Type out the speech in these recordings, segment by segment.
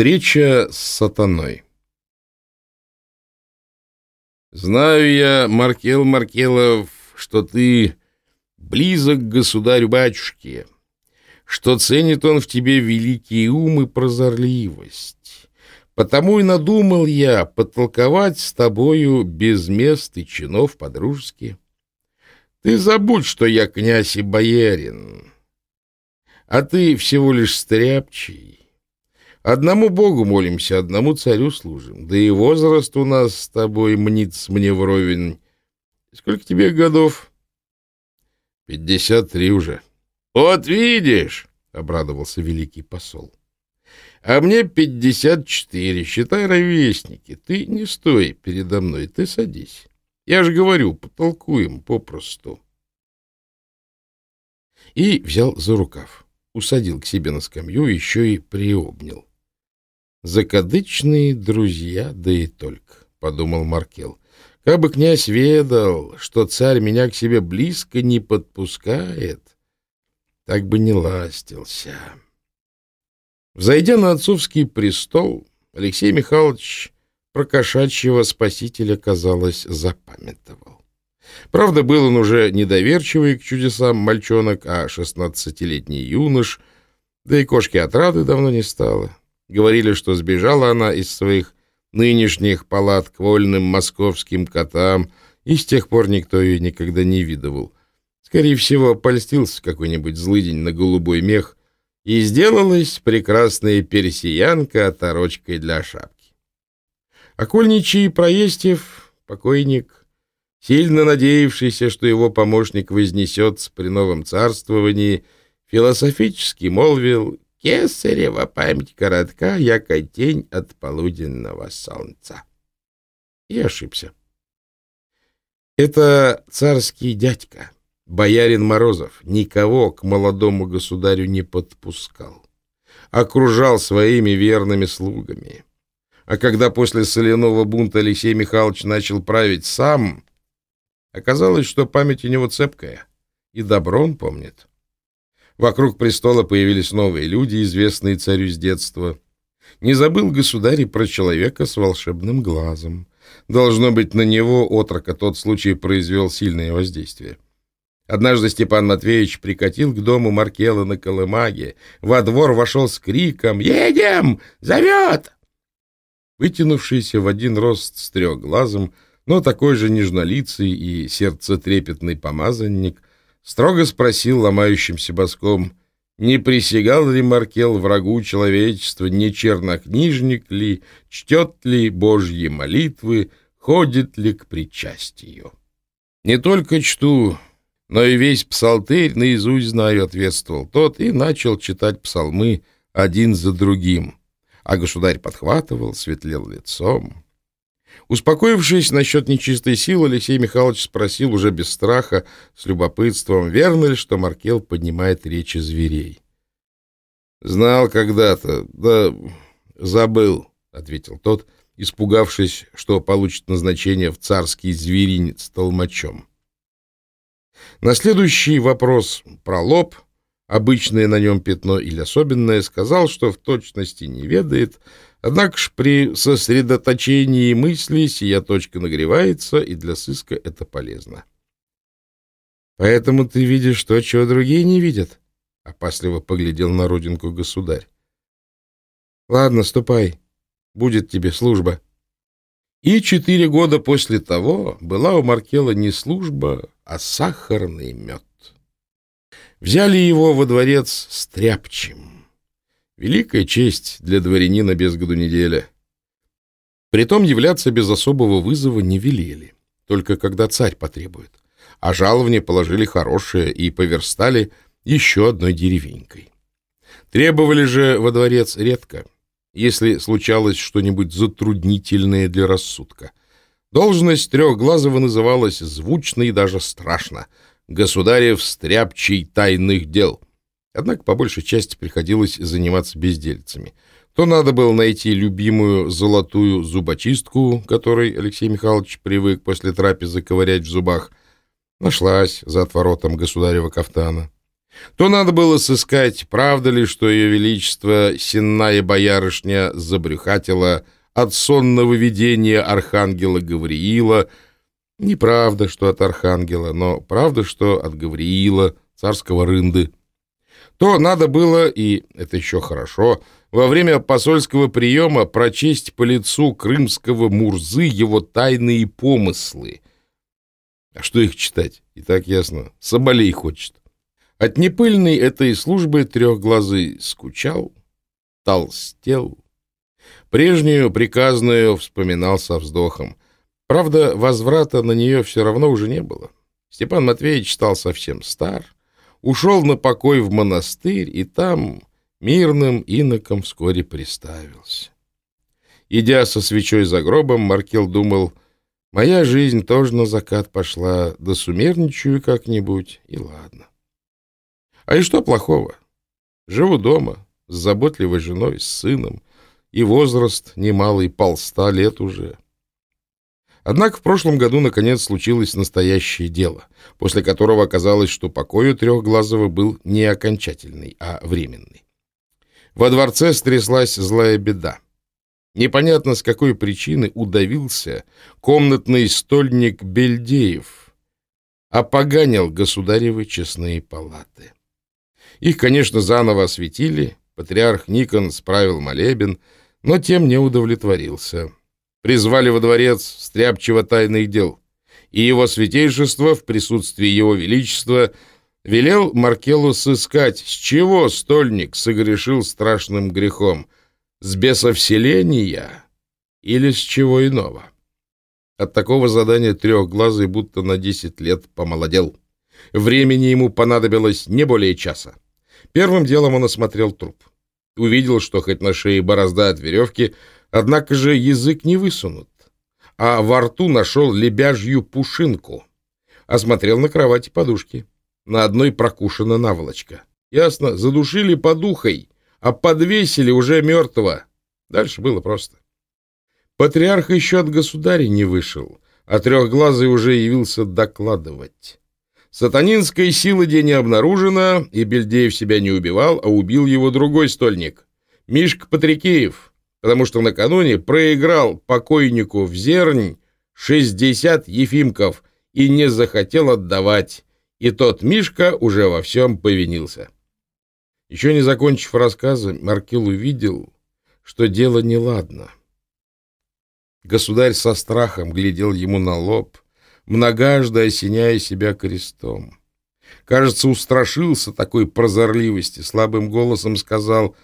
Встреча с сатаной. Знаю я, Маркел Маркелов, что ты близок к государю-батюшке, что ценит он в тебе великий ум и прозорливость. Потому и надумал я потолковать с тобою без мест и чинов по-дружески. Ты забудь, что я князь и боярин, а ты всего лишь стряпчий. Одному Богу молимся, одному царю служим. Да и возраст у нас с тобой мнится мне вровень. Сколько тебе годов? Пятьдесят три уже. Вот видишь, — обрадовался великий посол. А мне пятьдесят четыре, считай ровесники. Ты не стой передо мной, ты садись. Я же говорю, потолкуем попросту. И взял за рукав, усадил к себе на скамью, еще и приобнял. «Закадычные друзья, да и только», — подумал Маркел. «Как бы князь ведал, что царь меня к себе близко не подпускает, так бы не ластился». Взойдя на отцовский престол, Алексей Михайлович про кошачьего спасителя, казалось, запамятовал. Правда, был он уже недоверчивый к чудесам мальчонок, а шестнадцатилетний юнош, да и кошки отрады давно не стало. Говорили, что сбежала она из своих нынешних палат к вольным московским котам, и с тех пор никто ее никогда не видывал. Скорее всего, польстился какой-нибудь злыдень на голубой мех, и сделалась прекрасная персиянка оторочкой для шапки. Окольничий Проестев, покойник, сильно надеявшийся, что его помощник вознесется при новом царствовании, философически молвил Кесарева память коротка, яко тень от полуденного солнца. И ошибся. Это царский дядька, боярин Морозов, никого к молодому государю не подпускал. Окружал своими верными слугами. А когда после соляного бунта Алексей Михайлович начал править сам, оказалось, что память у него цепкая, и добро он помнит. Вокруг престола появились новые люди, известные царю с детства. Не забыл государь про человека с волшебным глазом. Должно быть, на него, отрока, тот случай произвел сильное воздействие. Однажды Степан Матвеевич прикатил к дому Маркела на Колымаге. Во двор вошел с криком «Едем! Зовет!» Вытянувшийся в один рост с трехглазом, но такой же нежнолицый и сердцетрепетный помазанник — строго спросил ломающимся боском, не присягал ли Маркел врагу человечества, не чернокнижник ли, чтет ли Божьи молитвы, ходит ли к причастию. «Не только чту, но и весь псалтырь наизусть знаю», — ответствовал тот и начал читать псалмы один за другим. А государь подхватывал, светлел лицом. Успокоившись насчет нечистой силы, Алексей Михайлович спросил уже без страха, с любопытством, верно ли, что Маркел поднимает речи зверей. «Знал когда-то, да забыл», — ответил тот, испугавшись, что получит назначение в царский зверинец толмачом. На следующий вопрос про лоб, обычное на нем пятно или особенное, сказал, что в точности не ведает, — Однако ж при сосредоточении мысли сия точка нагревается, и для сыска это полезно. «Поэтому ты видишь то, чего другие не видят», — опасливо поглядел на родинку государь. «Ладно, ступай, будет тебе служба». И четыре года после того была у Маркела не служба, а сахарный мед. Взяли его во дворец стряпчим. Великая честь для дворянина без году неделя. Притом являться без особого вызова не велели, только когда царь потребует. А жалование положили хорошее и поверстали еще одной деревенькой. Требовали же во дворец редко, если случалось что-нибудь затруднительное для рассудка. Должность трехглазого называлась звучно и даже страшно — государев стряпчий тайных дел — Однако по большей части приходилось заниматься бездельцами. То надо было найти любимую золотую зубочистку, которой Алексей Михайлович привык после трапезы ковырять в зубах. Нашлась за отворотом государева кафтана. То надо было сыскать, правда ли, что ее величество, сенная боярышня, забрюхатила от сонного видения архангела Гавриила. Неправда, что от архангела, но правда, что от Гавриила, царского рынды. То надо было, и это еще хорошо, во время посольского приема прочесть по лицу крымского Мурзы его тайные помыслы. А что их читать? И так ясно. Соболей хочет. От непыльной этой службы трехглазый скучал, толстел. Прежнюю приказную вспоминал со вздохом. Правда, возврата на нее все равно уже не было. Степан Матвеевич стал совсем стар, ушел на покой в монастырь, и там мирным иноком вскоре приставился. Идя со свечой за гробом, Маркел думал, «Моя жизнь тоже на закат пошла, да сумерничаю как-нибудь, и ладно». А и что плохого? Живу дома, с заботливой женой, с сыном, и возраст немалый, полста лет уже. Однако в прошлом году наконец случилось настоящее дело, после которого оказалось, что покой у Трехглазого был не окончательный, а временный. Во дворце стряслась злая беда. Непонятно с какой причины удавился комнатный стольник Бельдеев, опоганил государевы честные палаты. Их, конечно, заново осветили, патриарх Никон справил молебен, но тем не удовлетворился. Призвали во дворец стряпчиво тайных дел, и его святейшество в присутствии его величества велел Маркелу сыскать, с чего стольник согрешил страшным грехом, с бесовселения или с чего иного. От такого задания трехглазый будто на десять лет помолодел. Времени ему понадобилось не более часа. Первым делом он осмотрел труп. Увидел, что хоть на шее борозда от веревки, однако же язык не высунут, а во рту нашел лебяжью пушинку. Осмотрел на кровати подушки. На одной прокушена наволочка. Ясно, задушили подухой, а подвесили уже мертвого. Дальше было просто. Патриарх еще от государя не вышел, а трехглазый уже явился докладывать. Сатанинской силы где не обнаружено, и Бельдеев себя не убивал, а убил его другой стольник, Мишка Патрикеев, потому что накануне проиграл покойнику в зернь 60 ефимков и не захотел отдавать, и тот Мишка уже во всем повинился. Еще не закончив рассказы, Маркел увидел, что дело неладно. Государь со страхом глядел ему на лоб, многожды осеняя себя крестом. Кажется, устрашился такой прозорливости, слабым голосом сказал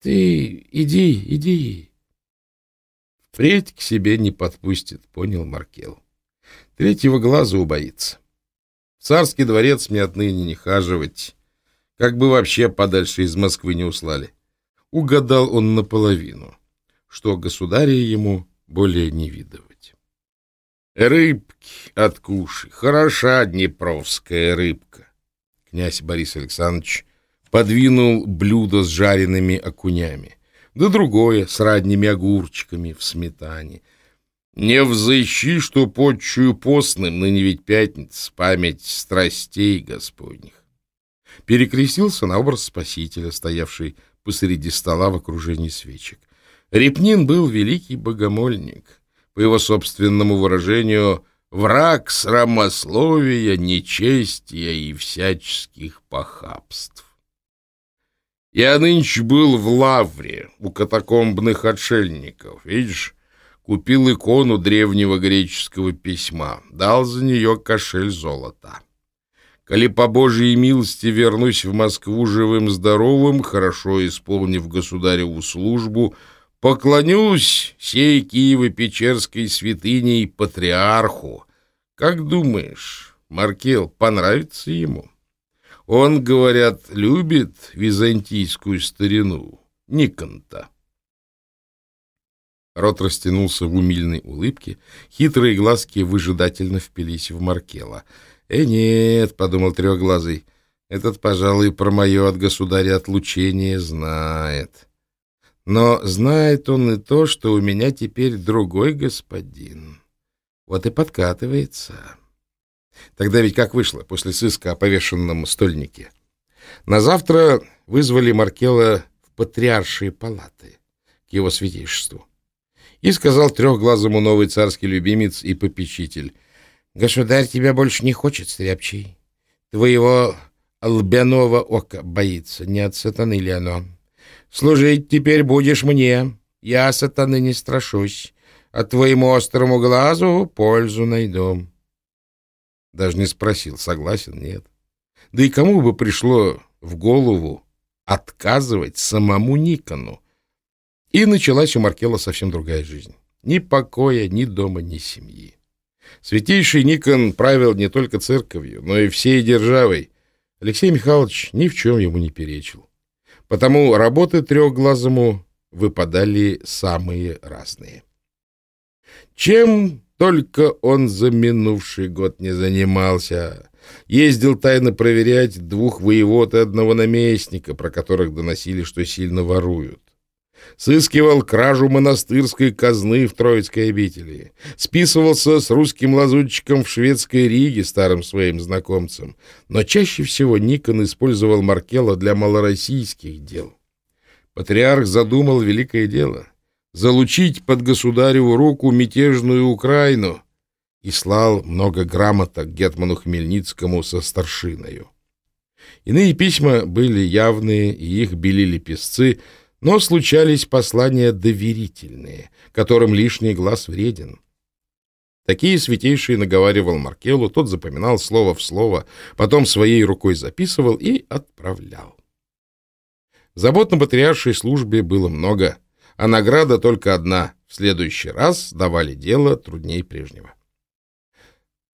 «Ты иди, иди». Впредь к себе не подпустит, понял Маркел. Третьего глаза убоится. В царский дворец мне отныне не хаживать, как бы вообще подальше из Москвы не услали. Угадал он наполовину, что государя ему более не видывать. Рыбки откушай, хороша днепровская рыбка. Князь Борис Александрович подвинул блюдо с жареными окунями, да другое с радними огурчиками в сметане. Не взыщи, что подчую постным, ныне ведь пятница, память страстей господних. Перекрестился на образ спасителя, стоявший посреди стола в окружении свечек. Репнин был великий богомольник — по его собственному выражению, враг срамословия, нечестия и всяческих похабств. Я нынче был в Лавре у катакомбных отшельников. Видишь, купил икону древнего греческого письма, дал за нее кошель золота. Коли по Божьей милости вернусь в Москву живым-здоровым, хорошо исполнив государеву службу — Поклонюсь сей Киево-Печерской святыней патриарху. Как думаешь, Маркел понравится ему? Он, говорят, любит византийскую старину, Никонта. Рот растянулся в умильной улыбке, хитрые глазки выжидательно впились в Маркела. «Э, нет», — подумал трехглазый, — «этот, пожалуй, про мое от государя отлучение знает». Но знает он и то, что у меня теперь другой господин. Вот и подкатывается. Тогда ведь как вышло после сыска о повешенном стольнике? На завтра вызвали Маркела в патриаршие палаты к его святейшеству. И сказал трехглазому новый царский любимец и попечитель, «Государь тебя больше не хочет, стряпчий. Твоего лбяного ока боится, не от сатаны ли оно? Служить теперь будешь мне, я сатаны не страшусь, а твоему острому глазу пользу найду». Даже не спросил, согласен, нет. Да и кому бы пришло в голову отказывать самому Никону? И началась у Маркела совсем другая жизнь. Ни покоя, ни дома, ни семьи. Святейший Никон правил не только церковью, но и всей державой. Алексей Михайлович ни в чем ему не перечил. Потому работы трехглазому выпадали самые разные. Чем только он за минувший год не занимался. Ездил тайно проверять двух воевод и одного наместника, про которых доносили, что сильно воруют. Сыскивал кражу монастырской казны в Троицкой обители. Списывался с русским лазутчиком в шведской Риге, старым своим знакомцем. Но чаще всего Никон использовал Маркела для малороссийских дел. Патриарх задумал великое дело — залучить под государеву руку мятежную Украину и слал много грамоток Гетману Хмельницкому со старшиною. Иные письма были явные, и их белили песцы, но случались послания доверительные, которым лишний глаз вреден. Такие святейшие наговаривал Маркелу, тот запоминал слово в слово, потом своей рукой записывал и отправлял. Забот на патриаршей службе было много — а награда только одна. В следующий раз давали дело трудней прежнего.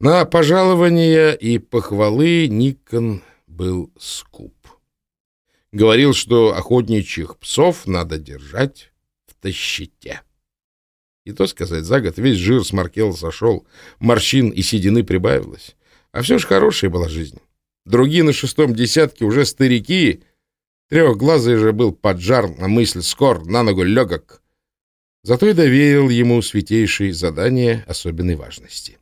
На пожалования и похвалы Никон был скуп. Говорил, что охотничьих псов надо держать в тащите. И то сказать, за год весь жир с Маркела сошел, морщин и седины прибавилось. А все ж хорошая была жизнь. Другие на шестом десятке уже старики — Трехглазый же был поджар на мысль скор, на ногу легок. Зато и доверил ему святейшие задания особенной важности.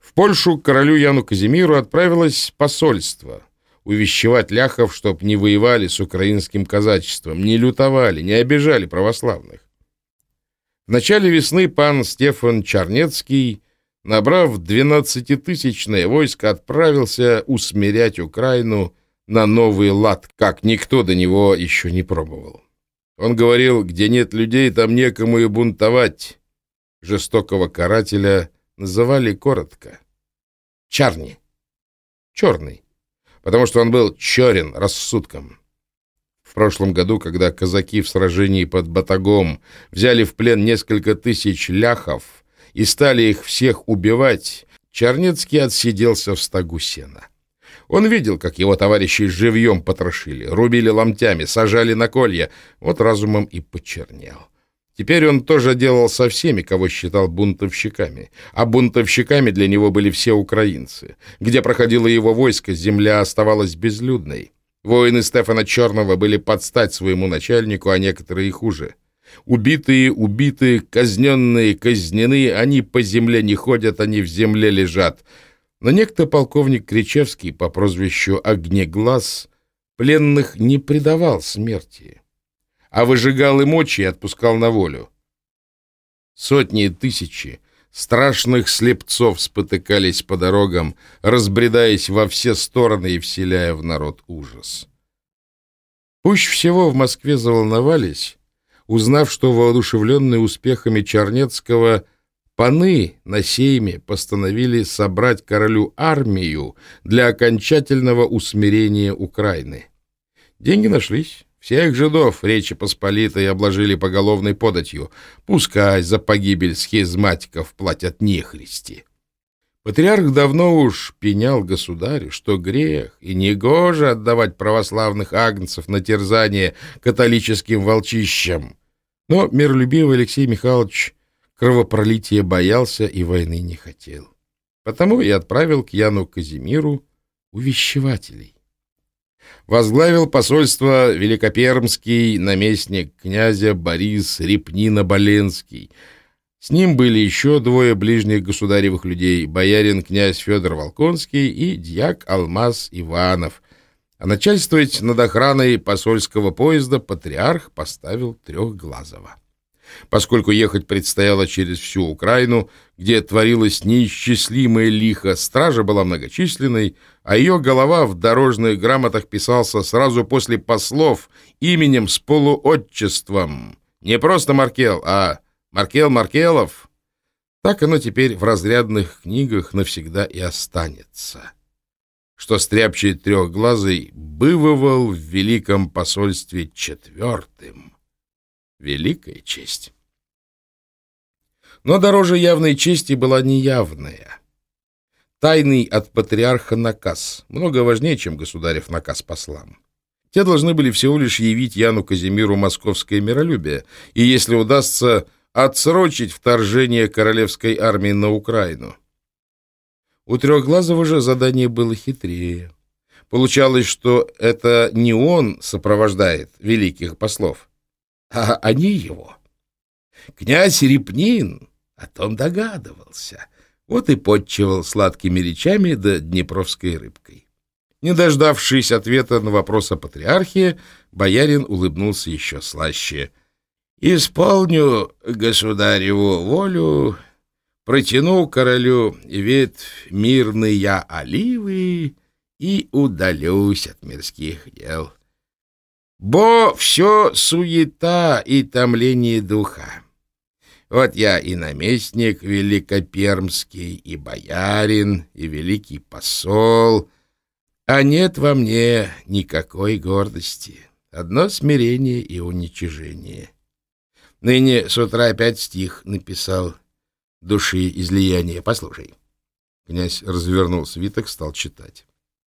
В Польшу к королю Яну Казимиру отправилось посольство увещевать ляхов, чтоб не воевали с украинским казачеством, не лютовали, не обижали православных. В начале весны пан Стефан Чарнецкий, набрав двенадцатитысячное войско, отправился усмирять Украину на новый лад, как никто до него еще не пробовал. Он говорил, где нет людей, там некому и бунтовать. Жестокого карателя называли коротко Чарни. Черный. Потому что он был черен рассудком. В прошлом году, когда казаки в сражении под Батагом взяли в плен несколько тысяч ляхов и стали их всех убивать, Чернецкий отсиделся в стогу сена. Он видел, как его товарищи живьем потрошили, рубили ломтями, сажали на колья. Вот разумом и почернел. Теперь он тоже делал со всеми, кого считал бунтовщиками. А бунтовщиками для него были все украинцы. Где проходило его войско, земля оставалась безлюдной. Воины Стефана Черного были под стать своему начальнику, а некоторые и хуже. Убитые, убитые, казненные, казнены, они по земле не ходят, они в земле лежат — но некто полковник Кричевский по прозвищу Огнеглаз пленных не предавал смерти, а выжигал им очи и отпускал на волю. Сотни и тысячи страшных слепцов спотыкались по дорогам, разбредаясь во все стороны и вселяя в народ ужас. Пусть всего в Москве заволновались, узнав, что воодушевленные успехами Чернецкого – Паны на сейме постановили собрать королю армию для окончательного усмирения Украины. Деньги нашлись. Всех жидов Речи Посполитой обложили поголовной податью. Пускай за погибель схизматиков платят нехристи. Патриарх давно уж пенял государю, что грех и негоже отдавать православных агнцев на терзание католическим волчищам. Но миролюбивый Алексей Михайлович Кровопролития боялся и войны не хотел. Потому и отправил к Яну Казимиру увещевателей. Возглавил посольство великопермский наместник князя Борис Репнина-Боленский. С ним были еще двое ближних государевых людей, боярин князь Федор Волконский и дьяк Алмаз Иванов, А начальствовать над охраной посольского поезда патриарх поставил Трехглазого. Поскольку ехать предстояло через всю Украину, где творилось неисчислимое лихо, стража была многочисленной, а ее голова в дорожных грамотах писался сразу после послов именем с полуотчеством. Не просто Маркел, а Маркел Маркелов. Так оно теперь в разрядных книгах навсегда и останется. Что стряпчий трехглазый бывывал в великом посольстве четвертым. Великая честь. Но дороже явной чести была неявная. Тайный от патриарха наказ, много важнее, чем государев наказ послам. Те должны были всего лишь явить Яну Казимиру московское миролюбие, и, если удастся, отсрочить вторжение королевской армии на Украину. У Трехглазого же задание было хитрее. Получалось, что это не он сопровождает великих послов, а они его. Князь Репнин о том догадывался, вот и подчевал сладкими речами да днепровской рыбкой. Не дождавшись ответа на вопрос о патриархии, боярин улыбнулся еще слаще. «Исполню государеву волю, протяну королю ветвь мирные оливы и удалюсь от мирских дел». Бо все суета и томление духа. Вот я и наместник великопермский, и боярин, и великий посол, а нет во мне никакой гордости, одно смирение и уничижение. Ныне с утра опять стих написал «Души излияния». Послушай. Князь развернул свиток, стал читать.